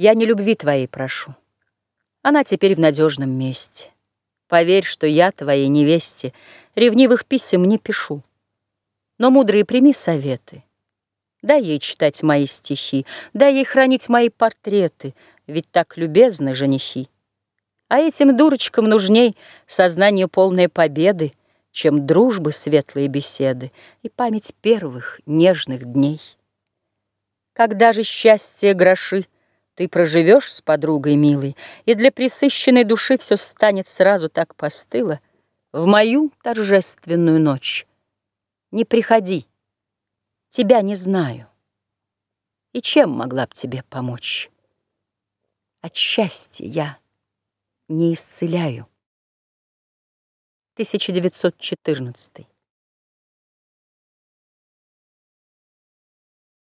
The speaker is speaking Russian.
Я не любви твоей прошу. Она теперь в надежном месте. Поверь, что я твоей невесте Ревнивых писем не пишу. Но, мудрые, прими советы. Дай ей читать мои стихи, Дай ей хранить мои портреты, Ведь так любезны женихи. А этим дурочкам нужней Сознание полной победы, Чем дружбы светлые беседы И память первых нежных дней. Когда же счастье гроши Ты проживешь с подругой милой, И для присыщенной души Все станет сразу так постыло, В мою торжественную ночь Не приходи, тебя не знаю, И чем могла б тебе помочь? От счастья я не исцеляю. 1914